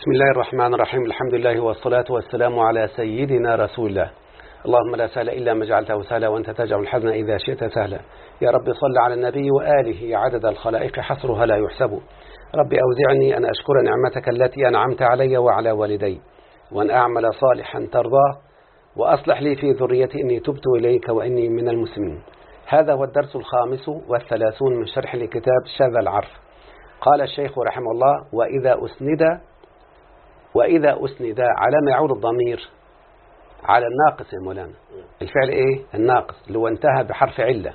بسم الله الرحمن الرحيم الحمد لله والصلاة والسلام على سيدنا رسول الله اللهم لا سهل إلا ما جعلته سهلا وأنت تجعل الحزن إذا شئت سهلا يا رب صل على النبي وآله عدد الخلائق حصرها لا يحسب رب أوزعني أن أشكر نعمتك التي أنعمت علي وعلى والدي وأن أعمل صالحا ترضاه وأصلح لي في ذريتي إني تبت إليك وإني من المسلمين هذا هو الدرس الخامس والثلاثون من شرح لكتاب شاذ العرف قال الشيخ رحمه الله وإذا أسند وإذا أسند على ما يعود الضمير على الناقص يا مولانا. الفعل إيه؟ الناقص هو انتهى بحرف علة.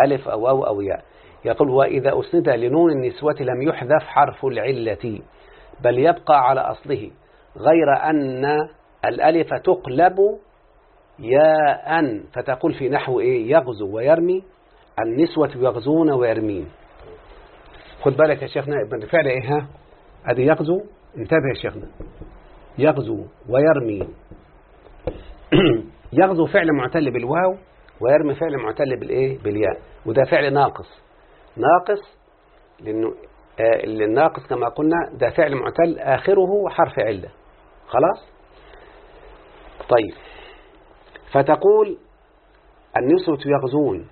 ألف أو أو أو ياء. يقول وإذا أسند لنون النسوة لم يحذف حرف العلة بل يبقى على أصله غير أن الألف تقلب ياء. فتقول في نحو إيه؟ يغزو ويرمي. النسوة يغزون ويرمين. خد بالك يا شيخنا الفعل إيه؟ ها؟ هذه يغزو انتبه يا شيخنا. يغزو ويرمي. يغزو فعل معتل بالواو ويرمي فعل معتل بالإيه؟ بالياء. وده فعل ناقص. ناقص لأنه آه الناقص كما قلنا ده فعل معتل آخره حرف علة. خلاص؟ طيب. فتقول النسوة يغزون.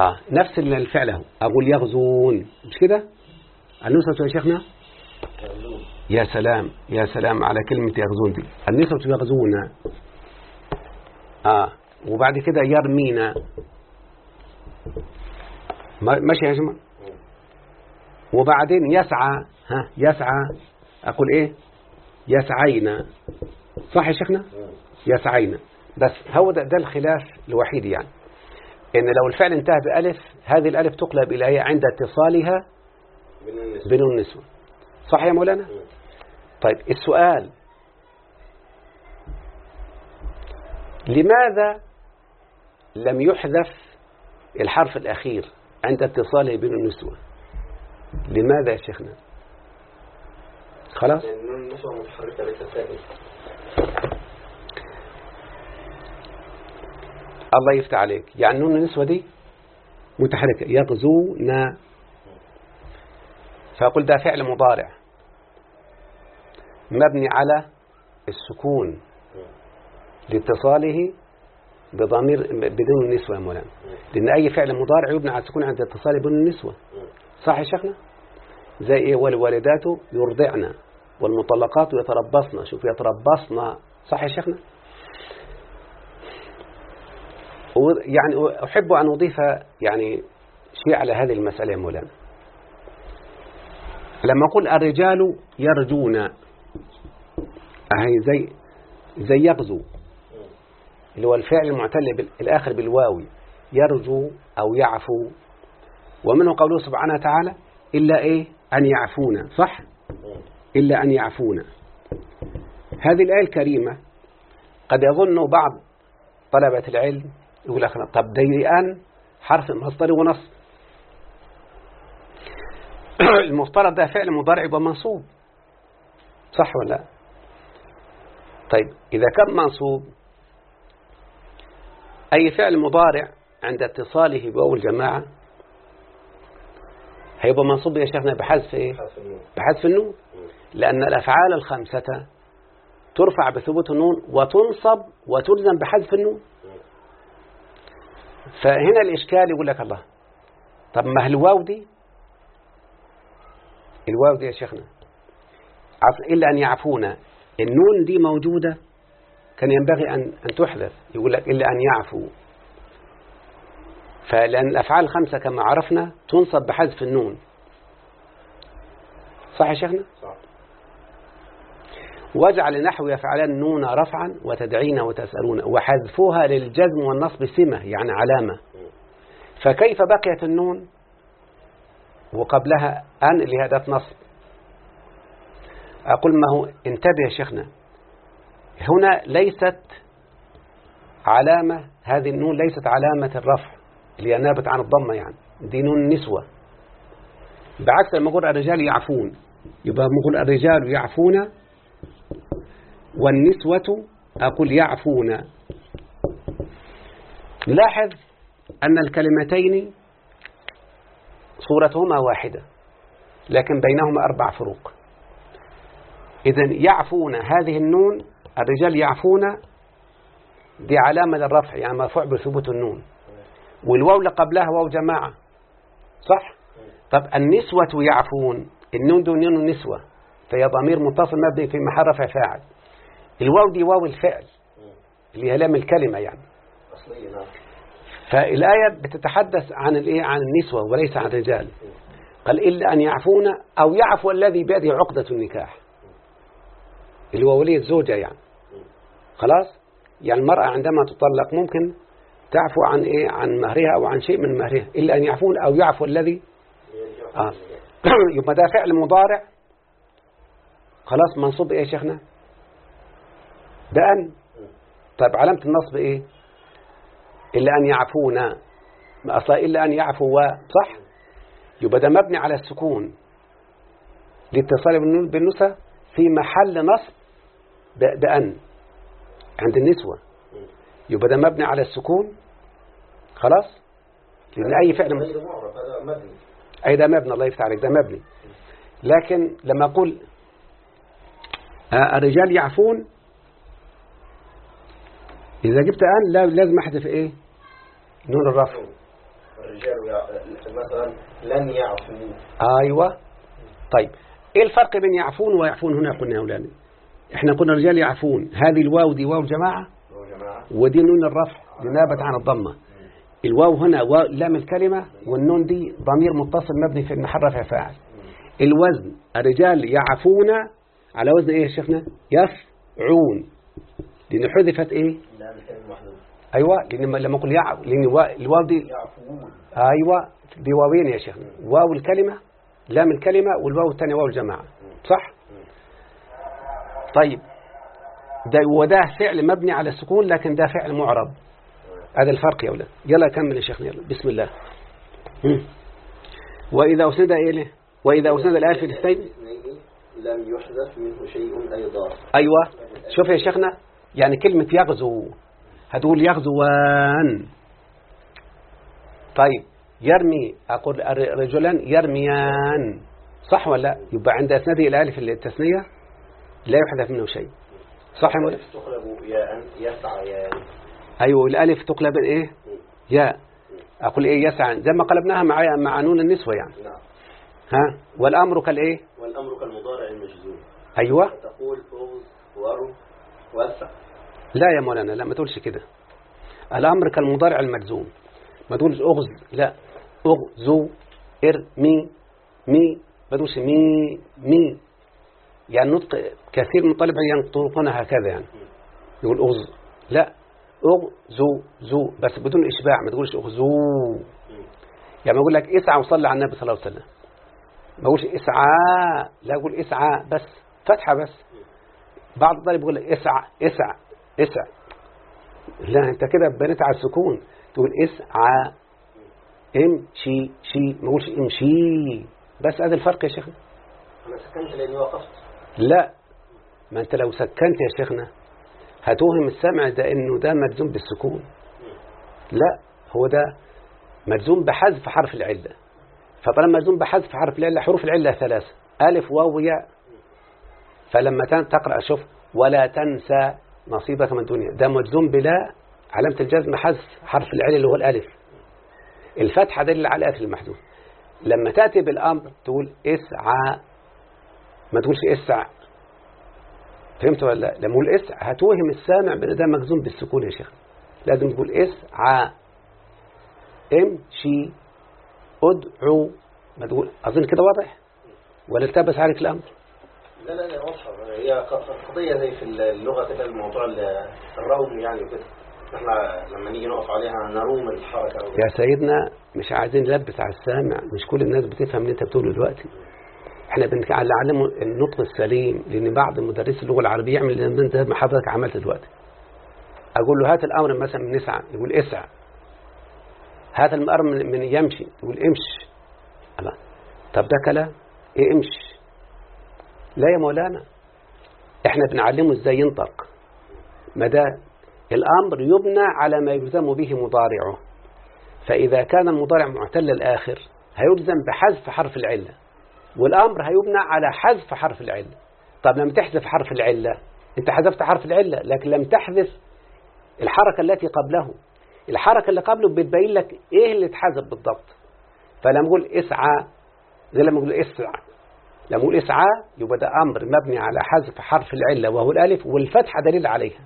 آه نفس الفعل أهو. أقول يغزون. مش كده؟ النسوة يا شيخنا؟ يا سلام يا سلام على كلمة يغزون دي النسوة يغزون آه وبعد كده يرمينا. ماشي يا جماعة. وبعدين يسعى ها يسعى. أقول إيه؟ يسعينا. صح يا شيخنا؟ يسعينا. بس هو ده, ده الخلاف الوحيد يعني. إن لو الفعل انتهى بألف هذه الألف تقلب إلى هي عند اتصالها بنون النسوة صح يا مولانا؟ طيب السؤال. لماذا لم يحذف الحرف الأخير عند اتصاله بين النسوة؟ لماذا يا شيخنا؟ خلاص؟ الله يفتح عليك. يعني نون النسوة دي متحركة يغزونا. فأقول ده فعل مضارع. مبني على السكون لاتصاله بضمير بدون النسوة يا مولانا. لأن أي فعل مضارع يبنى على السكون عند اتصاله بدون النسوة. صح يا شيخنا؟ زي إيه؟ والوالدات يرضعن والمطلقات يتربصن. شوف يتربصن. صح يا شيخنا؟ يعني أحب أن أضيف يعني شيء على هذه المسألة يا مولانا. لما أقول الرجال يرجون أهي زي زي يغزو. اللي هو الفعل المعتل الآخر بالواوي يرجو أو يعفو. ومنه قوله سبحانه وتعالى إلا إيه؟ أن يعفونا. صح؟ إلا أن يعفونا. هذه الآية الكريمة قد يظن بعض طلبة العلم يقول لك طب دي أن حرف مصدر ونصب المفترض ده فعل مضارع ومنصوب. صح ولا لا؟ طيب إذا كان منصوب أي فعل مضارع عند اتصاله بواو الجماعة هيبقى منصوب يا شيخنا بحذف إيه؟ بحذف النون. لأن الأفعال الخمسة ترفع بثبوت النون وتنصب وتجزم بحذف النون. فهنا الإشكال يقول لك الله. طب ما الواو دي؟ الواو دي يا شيخنا إلا أن يعفونا. النون دي موجودة؟ كان ينبغي أن, أن تحذف يقول لك إلا أن يعفو. فلأن الأفعال الخمسة كما عرفنا تنصب بحذف النون. صح يا شيخنا؟ صح. واجعل نحو يفعلان نون رفعا وتدعين وتسألون وحذفها للجزم والنصب سمة يعني علامة. فكيف بقيت النون؟ وقبلها أن لهذا نصب. أقول ما هو انتبه يا شيخنا. هنا ليست علامة هذه النون ليست علامة الرفع اللي نابت عن الضمة يعني. دي نون نسوة. بعكس لما نقول الرجال يعفون. يبقى نقول الرجال يعفون والنسوة أقول يعفون. لاحظ أن الكلمتين صورتهما واحدة لكن بينهما أربع فروق. إذا يعفون هذه النون الرجال يعفون دي علامة للرفع يعني مرفوع بثبوت النون. والواو اللي قبلها واو جماعة صح؟ طب النسوة يعفون النون دي نون النسوة فهي ضمير متصل مبني في محل رفع فاعل. الواو دي واو الفعل اللي هي لام الكلمة يعني. فالآية بتتحدث عن الإيه؟ عن النسوة وليس عن الرجال. قال إلا أن يعفون أو يعفو الذي بيده عقدة النكاح. اللي هو ولي الزوجة يعني. خلاص؟ يعني المرأة عندما تطلق ممكن تعفو عن إيه؟ عن مهرها أو عن شيء من مهرها إلا أن يعفون أو يعفو الذي آه. يبقى ده فعل مضارع. خلاص؟ منصوب إيه يا شيخنا؟ بأن. طيب علامة النصب إيه؟ إلا أن يعفونا. أصلا إلا أن يعفوا صح؟ يبقى ده مبني على السكون. لاتصال بالنسى في محل نصب بأن عند النسوة. يبقى ده مبني على السكون. خلاص؟ لأن أي فعل مبني. أي ده مبني الله يفتح عليك ده مبني. لكن لما أقول آه، الرجال يعفون إذا جبت أن لا- لازم أحذف إيه؟ نون الرفع. الرجال. مثلا لن يعفوا أيوة. طيب. إيه الفرق بين يعفون ويعفون هنا قلنا يا أولادي إحنا قلنا الرجال يعفون. هذه الواو دي واو جماعة؟ ودي نون الرفع لنابت عن الضمة. الواو هنا لام الكلمة والنون دي ضمير متصل مبني في محل رفع فاعل. الوزن الرجال يعفون. على وزن إيه يا شيخنا؟ يفعون. لأن حذفت إيه؟ أيوه لأن لما أقول يعف لأن وا- الواو دي يعفون. أيوه دي واوين يا شيخنا. واو الكلمة لام الكلمة والواو الثانية واو الجماعة. صح؟ طيب. ده وده فعل مبني على السكون لكن ده فعل معرب. هذا الفرق يا ولد يلا كمل يا شيخنا يلا. بسم الله. وإذا أسند إليه وإذا أسند الاثنين الاثنين. لم يحدث منه شيء أيضا. أيوة. شوف يا شيخنا يعني كلمة يغزو. هتقول يغزوان. طيب. يرمي أقول رجلان يرميان. صح ولا لا؟ يبقى عند أسنده الآية في التثنية؟ لا يحدث منه شيء. صح يا مولانا تقلب أيوة الألف تقلب إيه؟ ياء أقول إيه؟ يسعى. زي ما قلبناها مع مع نون النسوة يعني. نعم. ها؟ والأمر كالإيه؟ والأمر كالمضارع المجزوم. أيوة. تقول أغز ورو وسع لا يا مولانا لا ما تقولش كده. الأمر كالمضارع المجزوم. ما تقولش أغز لا. أغزو ارمي مي ما تقولش مي مي. يعني نطق كثير من الطلبة ينطقون هكذا يعني. يقول أغز. لا. أغزو زو. بس بدون إشباع ما تقولش أغزو. يعني ما أقول لك اسعى وصلي على النبي صلى الله عليه وسلم. ما أقولش اسعى لا أقول اسعى بس. فتحة بس. بعض الطلبة يقول اسعى اسعى اسعى. لا أنت كده بنيت على السكون. تقول اسعى امشي شي ما اقولش امشي بس هذا الفرق يا شيخنا. أنا سكنت لأني وقفت. لا. ما أنت لو سكنت يا شيخنا هتوهم السمع ده إنه ده مجزوم بالسكون. لا هو ده مجزوم بحذف حرف العلة. فطالما مجزوم بحذف حرف العلة حروف العلة ثلاثة. ألف واو ياء. فلما تقرأ شوف ولا تنسى نصيبك من الدنيا ده مجزوم بلا علامة الجزم حذف حرف العلة اللي هو الألف. الفتحة دل على الألف المحذوف. لما تأتي بالأمر تقول اسعى. ما تقولش اسع فهمت ولا لا؟ لما أقول اسع هتوهم السامع بأن ده مجزوم بالسكون يا شيخ. لازم تقول اسعى. امشي. ادعو. ما تقول أظن كده واضح؟ ولا التبس عليك الأمر؟ لا لا لا واضحة. هي ق- قضية زي في اللغة كده الموضوع ال- الروم يعني وكده. إحنا لما نيجي نقف عليها نروم الحركة. يا سيدنا مش عايزين نلبس على السامع مش كل الناس بتفهم اللي انت بتقوله دلوقتي. إحنا بنعلمه النطق السليم لأن بعض مدرسي اللغة العربية يعمل انت ما حضرتك عملت دلوقتي. أقول له هات الأمر مثلا من اسعى يقول اسعى. هات الأمر من, من يمشي. يقول امشي. الله. طب ده كلام. إيه امشي. لا يا مولانا. إحنا بنعلمه إزاي ينطق. ما ده الأمر يبنى على ما يلزم به مضارعه. فإذا كان المضارع معتل الآخر هيلزم بحذف حرف العلة. والأمر هيبنى على حذف حرف العلة. طب لما تحذف حرف العلة؟ أنت حذفت حرف العلة لكن لم تحذف الحركة التي قبله. الحركة اللي قبله بتبين لك إيه اللي اتحذف بالضبط. فلما نقول اسعى زي لما نقول اسعى. لما نقول اسعى يبقى ده أمر مبني على حذف حرف العلة وهو الألف والفتحة دليل عليها.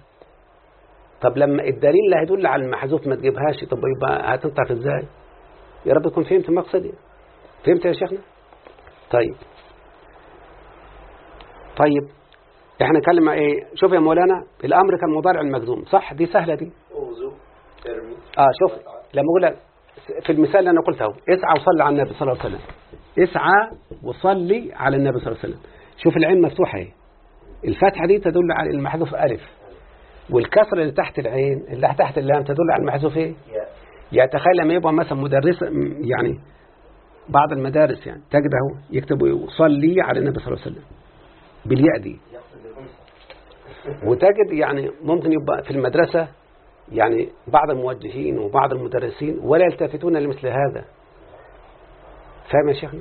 طب لما الدليل اللي هيدل على المحذوف ما تجيبهاش طب يبقى هتنطق إزاي؟ يا رب تكون فهمت مقصدي فهمت يا شيخنا؟ طيب. طيب. إحنا نتكلم إيه؟ شوف يا مولانا الأمر كان مضارع المجزوم صح؟ دي سهلة دي. آه شوف لما أقول في المثال اللي أنا قلته اسعى وصلي على النبي صلى الله عليه وسلم. اسعى وصلي على النبي صلى الله عليه وسلم. شوف العين مفتوحة. اهي الفتحه دي تدل على المحذوف ألف. والكسره اللي تحت العين اللي تحت اللام تدل على المحذوف يا يعني تخيل لما يبقى مثلا مدرس يعني بعض المدارس يعني تجد اهو يكتبوا صلي على النبي صلى الله عليه وسلم بالياء دي وتجد يعني ممكن يبقى في المدرسة يعني بعض الموجهين وبعض المدرسين ولا يلتفتون لمثل هذا. فاهم يا شيخنا؟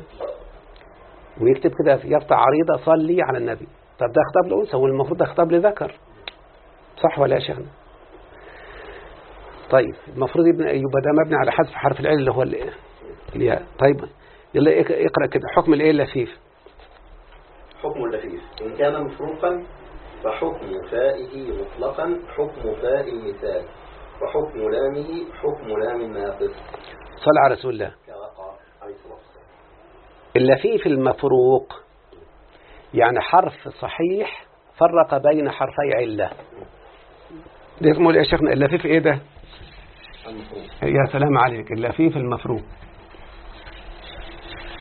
ويكتب كده يفتح عريضة صلي على النبي. طب ده خطاب لأنثى والمفروض ده خطاب لذكر. صح ولا يا شيخنا؟ طيب المفروض يبقى ده مبني على حذف حرف العين اللي هو ال- الياء. طيب يلا اق- اقرأ كده حكم الإيه اللفيف؟ حكم اللفيف. إن كان مفروقا فحكم فائه مطلقا حكم فاء المثال وحكم لامه حكم لام الناقص صلى على رسول الله. اللفيف المفروق يعني حرف صحيح فرق بين حرفي علة. ده اسمه يا شيخنا اللفيف إيه ده؟ المفروض. يا سلام عليك اللفيف المفروق